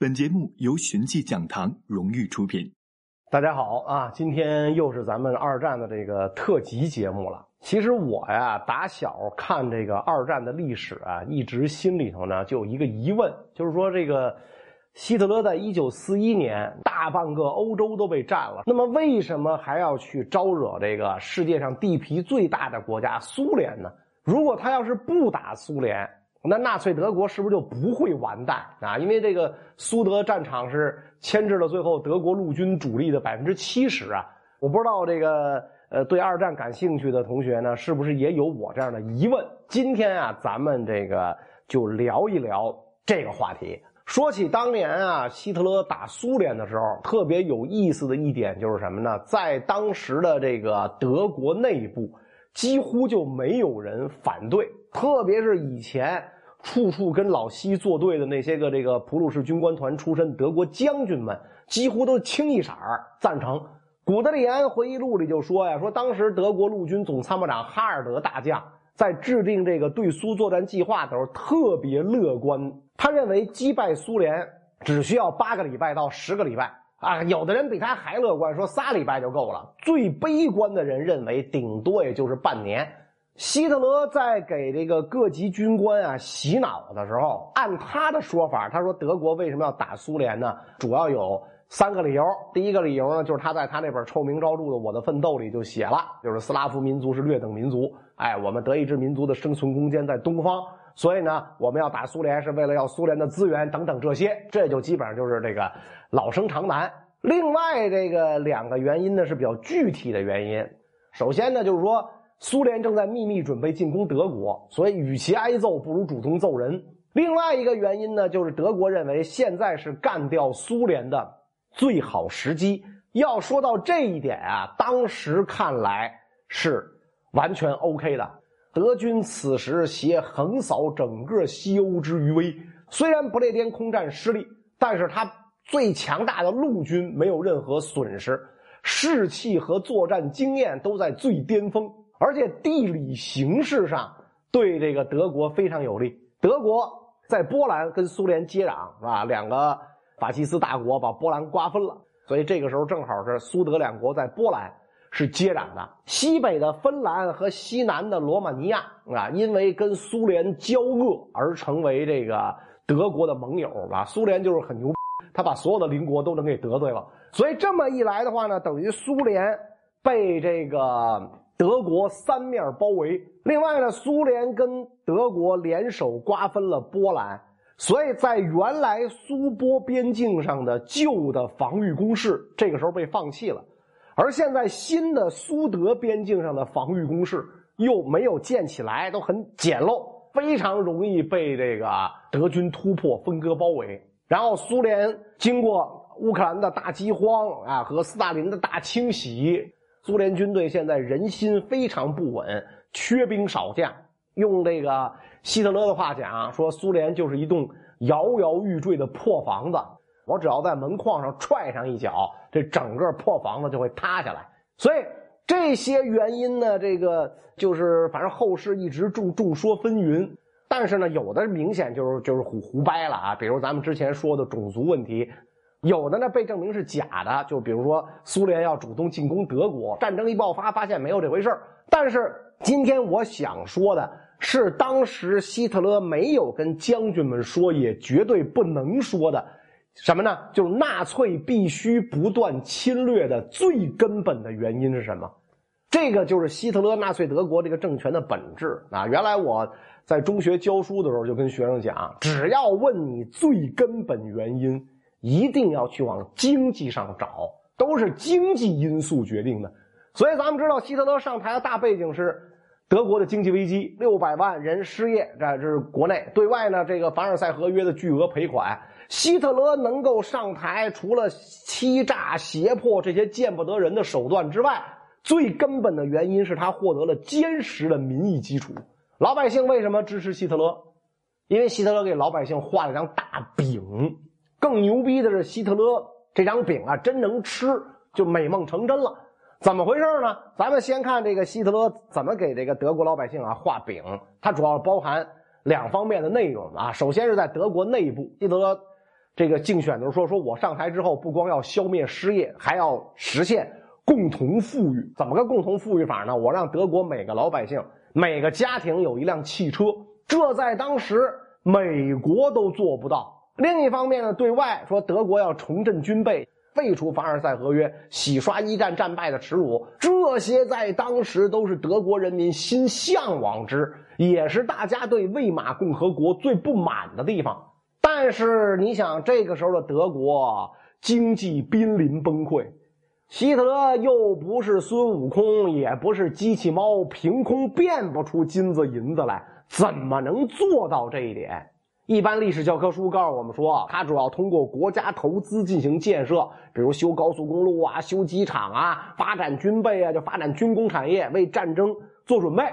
本节目由寻迹讲堂荣誉出品。大家好啊，今天又是咱们二战的这个特辑节目了。其实我呀，打小看这个二战的历史啊，一直心里头呢就有一个疑问，就是说这个希特勒在一九四一年大半个欧洲都被占了，那么为什么还要去招惹这个世界上地皮最大的国家苏联呢？如果他要是不打苏联，那纳粹德国是不是就不会完蛋啊？因为这个苏德战场是牵制了最后德国陆军主力的百分之七十啊！我不知道这个呃对二战感兴趣的同学呢，是不是也有我这样的疑问？今天啊，咱们这个就聊一聊这个话题。说起当年啊，希特勒打苏联的时候，特别有意思的一点就是什么呢？在当时的这个德国内部，几乎就没有人反对。特别是以前处处跟老西作对的那些个这个普鲁士军官团出身德国将军们，几乎都清一色儿赞成。古德里安回忆录里就说呀，说当时德国陆军总参谋长哈尔德大将在制定这个对苏作战计划的时候特别乐观，他认为击败苏联只需要八个礼拜到十个礼拜啊，有的人比他还乐观，说仨礼拜就够了。最悲观的人认为顶多也就是半年。希特勒在给这个各级军官啊洗脑的时候，按他的说法，他说德国为什么要打苏联呢？主要有三个理由。第一个理由呢，就是他在他那本臭名昭著的《我的奋斗》里就写了，就是斯拉夫民族是劣等民族，哎，我们德意志民族的生存空间在东方，所以呢，我们要打苏联是为了要苏联的资源等等这些，这就基本上就是这个老生常谈。另外这个两个原因呢是比较具体的原因，首先呢就是说。苏联正在秘密准备进攻德国，所以与其挨揍，不如主动揍人。另外一个原因呢，就是德国认为现在是干掉苏联的最好时机。要说到这一点啊，当时看来是完全 OK 的。德军此时携横扫整个西欧之余威，虽然不列颠空战失利，但是他最强大的陆军没有任何损失，士气和作战经验都在最巅峰。而且地理形势上对这个德国非常有利。德国在波兰跟苏联接壤，是吧？两个法西斯大国把波兰瓜分了，所以这个时候正好是苏德两国在波兰是接壤的。西北的芬兰和西南的罗马尼亚啊，因为跟苏联交恶而成为这个德国的盟友吧。苏联就是很牛，他把所有的邻国都能给得罪了。所以这么一来的话呢，等于苏联被这个。德国三面包围，另外呢，苏联跟德国联手瓜分了波兰，所以在原来苏波边境上的旧的防御工事，这个时候被放弃了，而现在新的苏德边境上的防御工事又没有建起来，都很简陋，非常容易被这个德军突破分割包围。然后苏联经过乌克兰的大饥荒啊和斯大林的大清洗。苏联军队现在人心非常不稳，缺兵少将。用这个希特勒的话讲，说苏联就是一栋摇摇欲坠的破房子，我只要在门框上踹上一脚，这整个破房子就会塌下来。所以这些原因呢，这个就是反正后世一直众众说纷纭。但是呢，有的明显就是就是胡胡掰了啊，比如咱们之前说的种族问题。有的呢被证明是假的，就比如说苏联要主动进攻德国，战争一爆发发现没有这回事但是今天我想说的是，当时希特勒没有跟将军们说，也绝对不能说的，什么呢？就是纳粹必须不断侵略的最根本的原因是什么？这个就是希特勒纳粹德国这个政权的本质啊！原来我在中学教书的时候就跟学生讲，只要问你最根本原因。一定要去往经济上找，都是经济因素决定的。所以咱们知道，希特勒上台的大背景是德国的经济危机，六百万人失业，这这是国内；对外呢，这个凡尔赛合约的巨额赔款。希特勒能够上台，除了欺诈、胁迫这些见不得人的手段之外，最根本的原因是他获得了坚实的民意基础。老百姓为什么支持希特勒？因为希特勒给老百姓画了张大饼。更牛逼的是，希特勒这张饼啊，真能吃，就美梦成真了。怎么回事呢？咱们先看这个希特勒怎么给这个德国老百姓啊画饼。它主要包含两方面的内容啊。首先是在德国内部，希特勒这个竞选的时候说，说我上台之后不光要消灭失业，还要实现共同富裕。怎么个共同富裕法呢？我让德国每个老百姓、每个家庭有一辆汽车，这在当时美国都做不到。另一方面呢，对外说德国要重振军备，废除凡尔赛合约，洗刷一战战败的耻辱，这些在当时都是德国人民心向往之，也是大家对魏玛共和国最不满的地方。但是你想，这个时候的德国经济濒临崩溃，希特勒又不是孙悟空，也不是机器猫，凭空变不出金子银子来，怎么能做到这一点？一般历史教科书告诉我们说，它主要通过国家投资进行建设，比如修高速公路啊、修机场啊、发展军备啊，就发展军工产业，为战争做准备。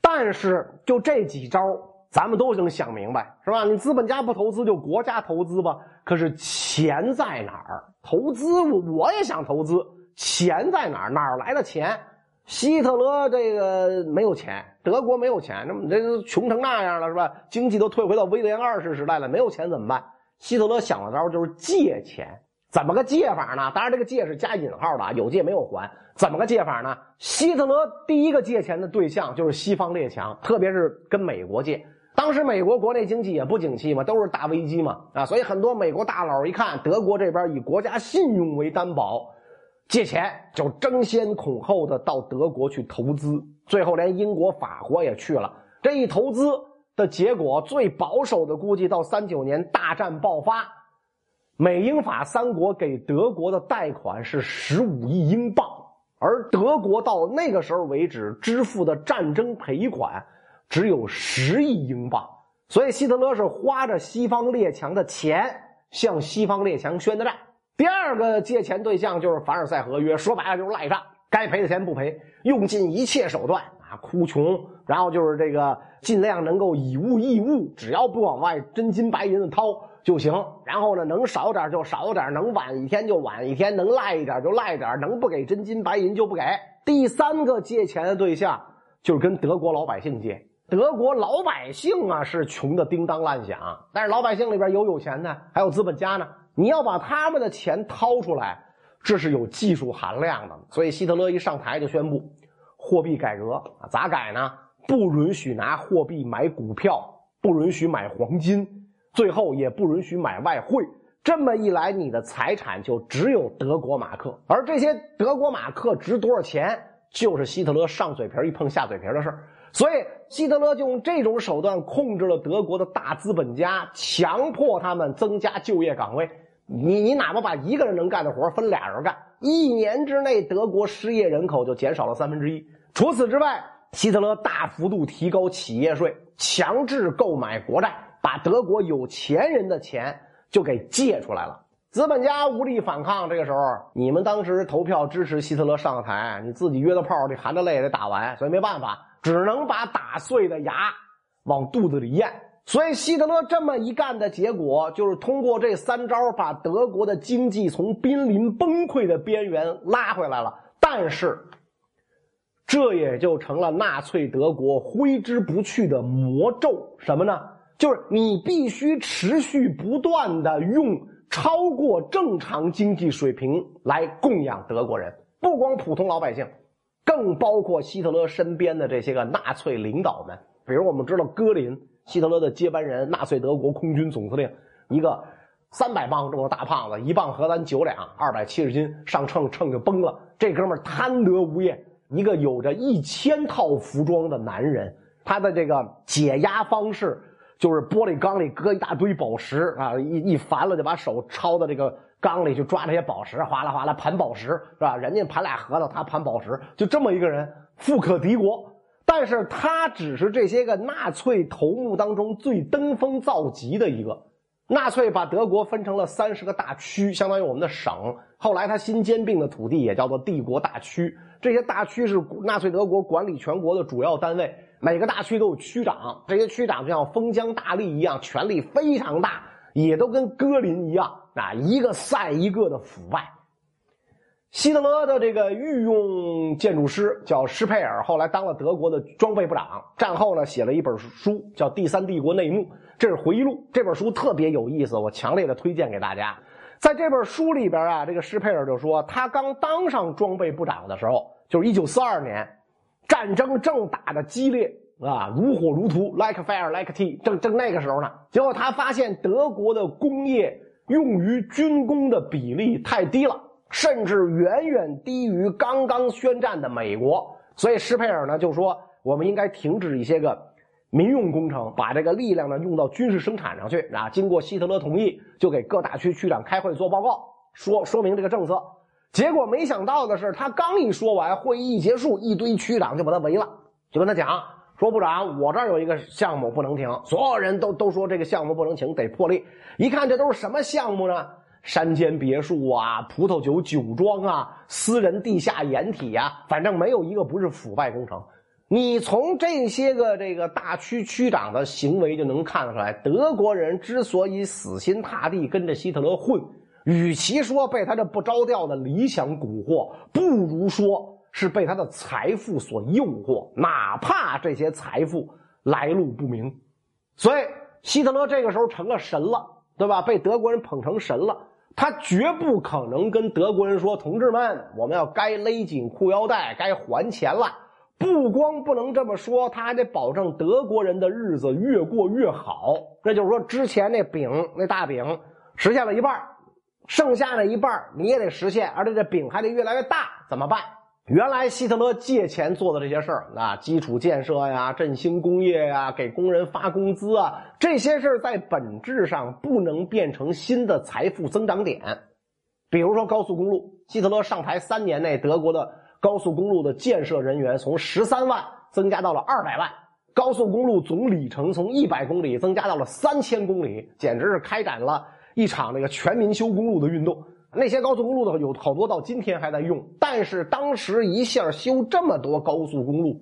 但是就这几招，咱们都能想明白，是吧？你资本家不投资，就国家投资吧。可是钱在哪儿？投资我我也想投资，钱在哪儿？哪儿来的钱？希特勒这个没有钱，德国没有钱，那么这穷成那样了是吧？经济都退回到威廉二世时代了，没有钱怎么办？希特勒想的招就是借钱，怎么个借法呢？当然这个借是加引号的啊，有借没有还。怎么个借法呢？希特勒第一个借钱的对象就是西方列强，特别是跟美国借。当时美国国内经济也不景气嘛，都是大危机嘛啊，所以很多美国大佬一看德国这边以国家信用为担保。借钱就争先恐后的到德国去投资，最后连英国、法国也去了。这一投资的结果，最保守的估计到三九年大战爆发，美英法三国给德国的贷款是十五亿英镑，而德国到那个时候为止支付的战争赔款只有十亿英镑。所以希特勒是花着西方列强的钱向西方列强宣的战。第二个借钱对象就是凡尔赛合约，说白了就是赖账，该赔的钱不赔，用尽一切手段啊，哭穷，然后就是这个尽量能够以物易物，只要不往外真金白银的掏就行。然后呢，能少点就少点，能晚一天就晚一天，能赖一点就赖一点，能不给真金白银就不给。第三个借钱的对象就是跟德国老百姓借，德国老百姓啊是穷的叮当乱响，但是老百姓里边有有钱的，还有资本家呢。你要把他们的钱掏出来，这是有技术含量的。所以希特勒一上台就宣布货币改革啊，咋改呢？不允许拿货币买股票，不允许买黄金，最后也不允许买外汇。这么一来，你的财产就只有德国马克，而这些德国马克值多少钱，就是希特勒上嘴皮一碰下嘴皮的事儿所以，希特勒就用这种手段控制了德国的大资本家，强迫他们增加就业岗位。你你哪怕把一个人能干的活分俩人干，一年之内德国失业人口就减少了三分之一。除此之外，希特勒大幅度提高企业税，强制购买国债，把德国有钱人的钱就给借出来了。资本家无力反抗，这个时候你们当时投票支持希特勒上台，你自己约的炮，你含着泪也得打完，所以没办法，只能把打碎的牙往肚子里咽。所以，希特勒这么一干的结果，就是通过这三招把德国的经济从濒临崩溃的边缘拉回来了。但是，这也就成了纳粹德国挥之不去的魔咒。什么呢？就是你必须持续不断的用超过正常经济水平来供养德国人，不光普通老百姓，更包括希特勒身边的这些个纳粹领导们。比如，我们知道戈林。希特勒的接班人，纳粹德国空军总司令，一个三百磅重的大胖子，一磅荷兰九两，二百七十斤，上秤秤就崩了。这哥们贪得无厌，一个有着一千套服装的男人。他的这个解压方式就是玻璃缸里搁一大堆宝石啊，一一烦了就把手抄到这个缸里去抓这些宝石，哗啦哗啦盘宝石，是吧？人家盘俩核桃，他盘宝石，就这么一个人，富可敌国。但是他只是这些个纳粹头目当中最登峰造极的一个。纳粹把德国分成了三十个大区，相当于我们的省。后来他新兼并的土地也叫做帝国大区。这些大区是纳粹德国管理全国的主要单位，每个大区都有区长。这些区长就像封疆大吏一样，权力非常大，也都跟戈林一样啊，一个赛一个的腐败。希特勒的这个御用建筑师叫施佩尔，后来当了德国的装备部长。战后呢，写了一本书叫《第三帝国内幕》，这是回忆录。这本书特别有意思，我强烈的推荐给大家。在这本书里边啊，这个施佩尔就说，他刚当上装备部长的时候，就是一九四二年，战争正打的激烈啊，如火如荼，like fire like tea，正正那个时候呢。结果他发现德国的工业用于军工的比例太低了。甚至远远低于刚刚宣战的美国，所以施佩尔呢就说，我们应该停止一些个民用工程，把这个力量呢用到军事生产上去啊。经过希特勒同意，就给各大区区长开会做报告，说说明这个政策。结果没想到的是，他刚一说完，会议一结束，一堆区长就把他围了，就跟他讲说：“部长，我这儿有一个项目不能停。”所有人都都说这个项目不能停，得破例。一看这都是什么项目呢？山间别墅啊，葡萄酒酒庄啊，私人地下掩体呀，反正没有一个不是腐败工程。你从这些个这个大区区长的行为就能看出来，德国人之所以死心塌地跟着希特勒混，与其说被他这不着调的理想蛊惑，不如说是被他的财富所诱惑，哪怕这些财富来路不明。所以希特勒这个时候成了神了，对吧？被德国人捧成神了。他绝不可能跟德国人说：“同志们，我们要该勒紧裤腰带，该还钱了。”不光不能这么说，他还得保证德国人的日子越过越好。那就是说，之前那饼那大饼实现了一半，剩下那一半你也得实现，而且这饼还得越来越大，怎么办？原来希特勒借钱做的这些事儿，啊，基础建设呀，振兴工业呀，给工人发工资啊，这些事儿在本质上不能变成新的财富增长点。比如说高速公路，希特勒上台三年内，德国的高速公路的建设人员从十三万增加到了二百万，高速公路总里程从一百公里增加到了三千公里，简直是开展了一场这个全民修公路的运动。那些高速公路的有好多到今天还在用，但是当时一下修这么多高速公路，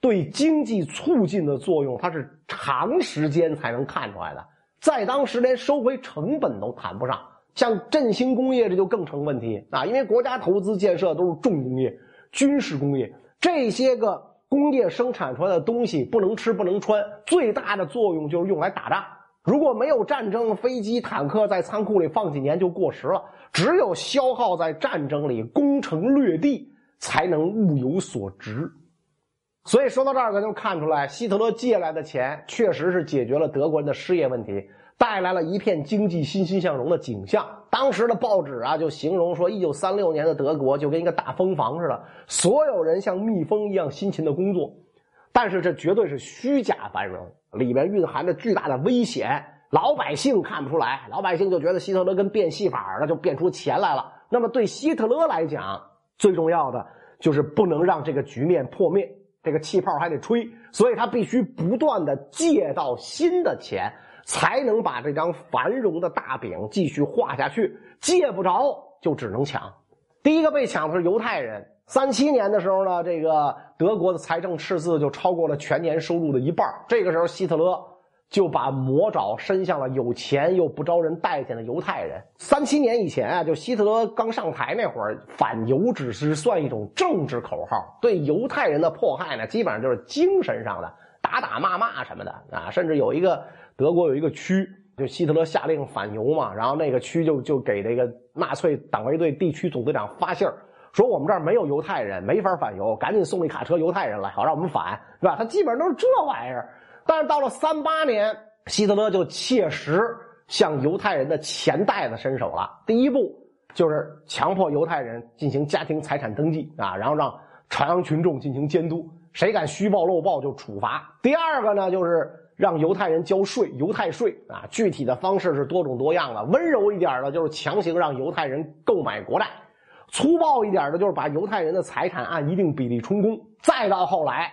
对经济促进的作用，它是长时间才能看出来的。在当时连收回成本都谈不上，像振兴工业这就更成问题啊！因为国家投资建设都是重工业、军事工业，这些个工业生产出来的东西不能吃不能穿，最大的作用就是用来打仗。如果没有战争，飞机、坦克在仓库里放几年就过时了。只有消耗在战争里，攻城略地，才能物有所值。所以说到这儿，咱就看出来，希特勒借来的钱确实是解决了德国人的失业问题，带来了一片经济欣欣向荣的景象。当时的报纸啊，就形容说，一九三六年的德国就跟一个大蜂房似的，所有人像蜜蜂一样辛勤的工作。但是这绝对是虚假繁荣，里面蕴含着巨大的危险。老百姓看不出来，老百姓就觉得希特勒跟变戏法了，就变出钱来了。那么对希特勒来讲，最重要的就是不能让这个局面破灭，这个气泡还得吹，所以他必须不断的借到新的钱，才能把这张繁荣的大饼继续画下去。借不着就只能抢。第一个被抢的是犹太人。三七年的时候呢，这个德国的财政赤字就超过了全年收入的一半。这个时候，希特勒。就把魔爪伸向了有钱又不招人待见的犹太人。三七年以前啊，就希特勒刚上台那会儿，反犹只是算一种政治口号，对犹太人的迫害呢，基本上就是精神上的打打骂骂什么的啊。甚至有一个德国有一个区，就希特勒下令反犹嘛，然后那个区就就给这个纳粹党卫队地区总队长发信儿，说我们这儿没有犹太人，没法反犹，赶紧送一卡车犹太人来，好让我们反，是吧？他基本上都是这玩意儿。但是到了三八年，希特勒就切实向犹太人的钱袋子伸手了。第一步就是强迫犹太人进行家庭财产登记啊，然后让朝阳群众进行监督，谁敢虚报漏报就处罚。第二个呢，就是让犹太人交税，犹太税啊，具体的方式是多种多样的。温柔一点的，就是强行让犹太人购买国债；粗暴一点的，就是把犹太人的财产按一定比例充公。再到后来。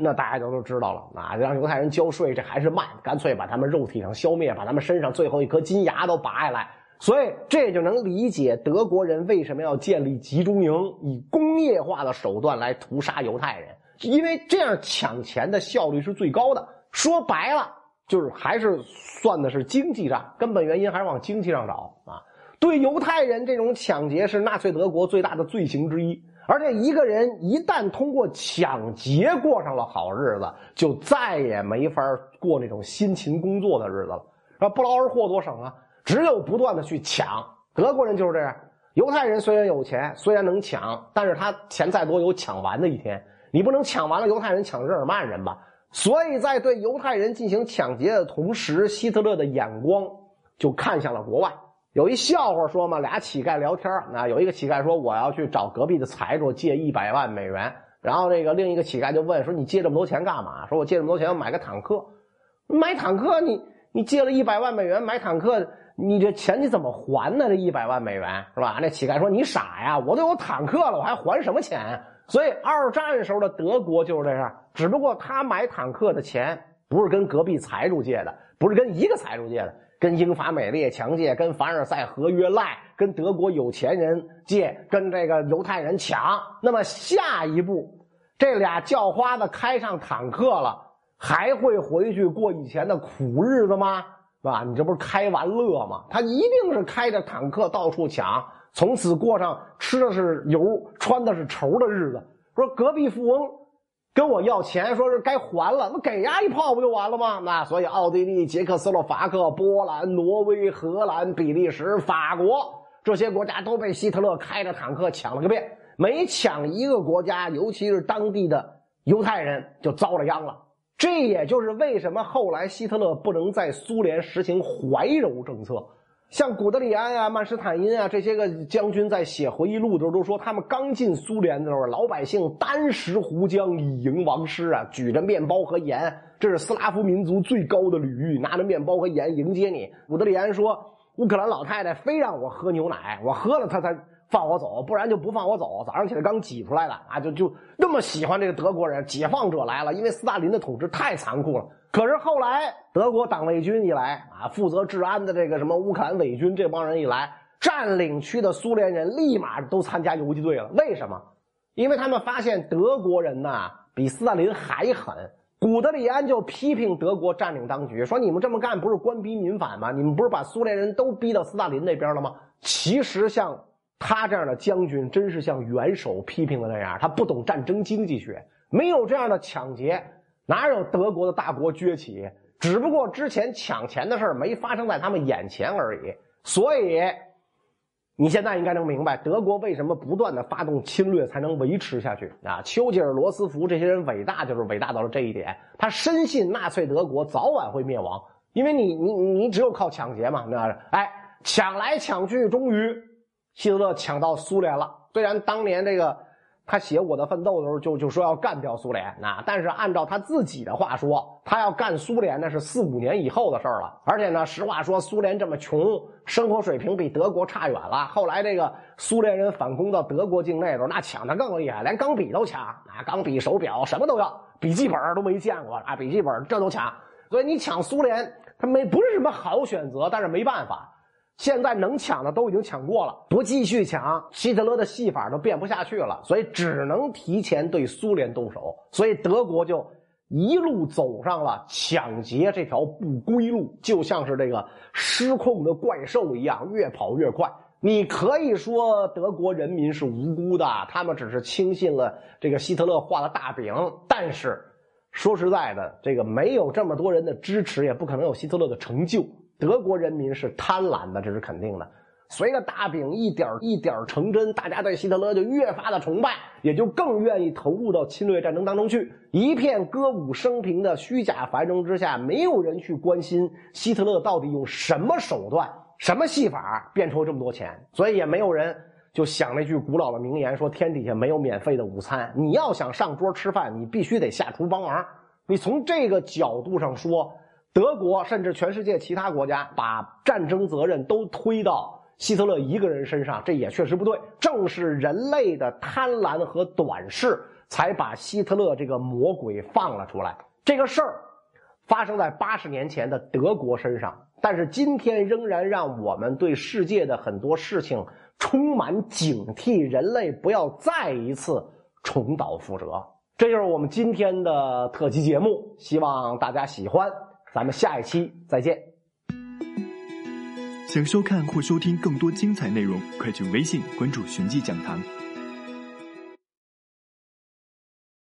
那大家都都知道了啊！让犹太人交税，这还是慢，干脆把他们肉体上消灭，把他们身上最后一颗金牙都拔下来。所以这就能理解德国人为什么要建立集中营，以工业化的手段来屠杀犹太人，因为这样抢钱的效率是最高的。说白了，就是还是算的是经济账，根本原因还是往经济上找啊。对犹太人这种抢劫是纳粹德国最大的罪行之一。而且一个人一旦通过抢劫过上了好日子，就再也没法过那种辛勤工作的日子了。啊，不劳而获多省啊，只有不断的去抢。德国人就是这样。犹太人虽然有钱，虽然能抢，但是他钱再多有抢完的一天。你不能抢完了犹太人抢日耳曼人吧？所以在对犹太人进行抢劫的同时，希特勒的眼光就看向了国外。有一笑话说嘛，俩乞丐聊天啊，有一个乞丐说我要去找隔壁的财主借一百万美元，然后这个另一个乞丐就问说你借这么多钱干嘛？说我借这么多钱买个坦克，买坦克你你借了一百万美元买坦克，你这钱你怎么还呢？这一百万美元是吧？那乞丐说你傻呀，我都有坦克了，我还还什么钱？所以二战时候的德国就是这样，只不过他买坦克的钱不是跟隔壁财主借的，不是跟一个财主借的。跟英法美列强借，跟凡尔赛合约赖，跟德国有钱人借，跟这个犹太人抢。那么下一步，这俩叫花子开上坦克了，还会回去过以前的苦日子吗？是吧？你这不是开玩乐吗？他一定是开着坦克到处抢，从此过上吃的是油、穿的是绸的日子。说隔壁富翁。跟我要钱，说是该还了，那给丫一炮不就完了吗？那所以奥地利、捷克斯洛伐克、波兰、挪威、荷兰、比利时、法国这些国家都被希特勒开着坦克抢了个遍，每抢一个国家，尤其是当地的犹太人就遭了殃了。这也就是为什么后来希特勒不能在苏联实行怀柔政策。像古德里安啊、曼施坦因啊这些个将军在写回忆录的时候都说，他们刚进苏联的时候，老百姓单食胡浆以迎王师啊，举着面包和盐，这是斯拉夫民族最高的礼遇，拿着面包和盐迎接你。古德里安说，乌克兰老太太非让我喝牛奶，我喝了她才放我走，不然就不放我走。早上起来刚挤出来的啊，就就那么喜欢这个德国人，解放者来了，因为斯大林的统治太残酷了。可是后来德国党卫军一来啊，负责治安的这个什么乌克兰伪军这帮人一来，占领区的苏联人立马都参加游击队了。为什么？因为他们发现德国人呐比斯大林还狠。古德里安就批评德国占领当局，说你们这么干不是官逼民反吗？你们不是把苏联人都逼到斯大林那边了吗？其实像他这样的将军，真是像元首批评的那样，他不懂战争经济学，没有这样的抢劫。哪有德国的大国崛起？只不过之前抢钱的事没发生在他们眼前而已。所以，你现在应该能明白，德国为什么不断的发动侵略才能维持下去啊？丘吉尔、罗斯福这些人伟大，就是伟大到了这一点。他深信纳粹德国早晚会灭亡，因为你你你只有靠抢劫嘛，那哎，抢来抢去，终于希特勒抢到苏联了。虽然当年这个。他写《我的奋斗》的时候，就就说要干掉苏联，那但是按照他自己的话说，他要干苏联那是四五年以后的事了。而且呢，实话说，苏联这么穷，生活水平比德国差远了。后来这个苏联人反攻到德国境内的时候，那抢的更厉害，连钢笔都抢啊，钢笔、手表什么都要，笔记本都没见过啊，笔记本这都抢。所以你抢苏联，他没不是什么好选择，但是没办法。现在能抢的都已经抢过了，不继续抢，希特勒的戏法都变不下去了，所以只能提前对苏联动手，所以德国就一路走上了抢劫这条不归路，就像是这个失控的怪兽一样，越跑越快。你可以说德国人民是无辜的，他们只是轻信了这个希特勒画的大饼，但是说实在的，这个没有这么多人的支持，也不可能有希特勒的成就。德国人民是贪婪的，这是肯定的。随着大饼一点一点成真，大家对希特勒就越发的崇拜，也就更愿意投入到侵略战争当中去。一片歌舞升平的虚假繁荣之下，没有人去关心希特勒到底用什么手段、什么戏法变出这么多钱，所以也没有人就想那句古老的名言：说天底下没有免费的午餐。你要想上桌吃饭，你必须得下厨帮忙。你从这个角度上说。德国甚至全世界其他国家把战争责任都推到希特勒一个人身上，这也确实不对。正是人类的贪婪和短视，才把希特勒这个魔鬼放了出来。这个事儿发生在八十年前的德国身上，但是今天仍然让我们对世界的很多事情充满警惕，人类不要再一次重蹈覆辙。这就是我们今天的特辑节目，希望大家喜欢。咱们下一期再见。想收看或收听更多精彩内容，快去微信关注“寻迹讲堂”。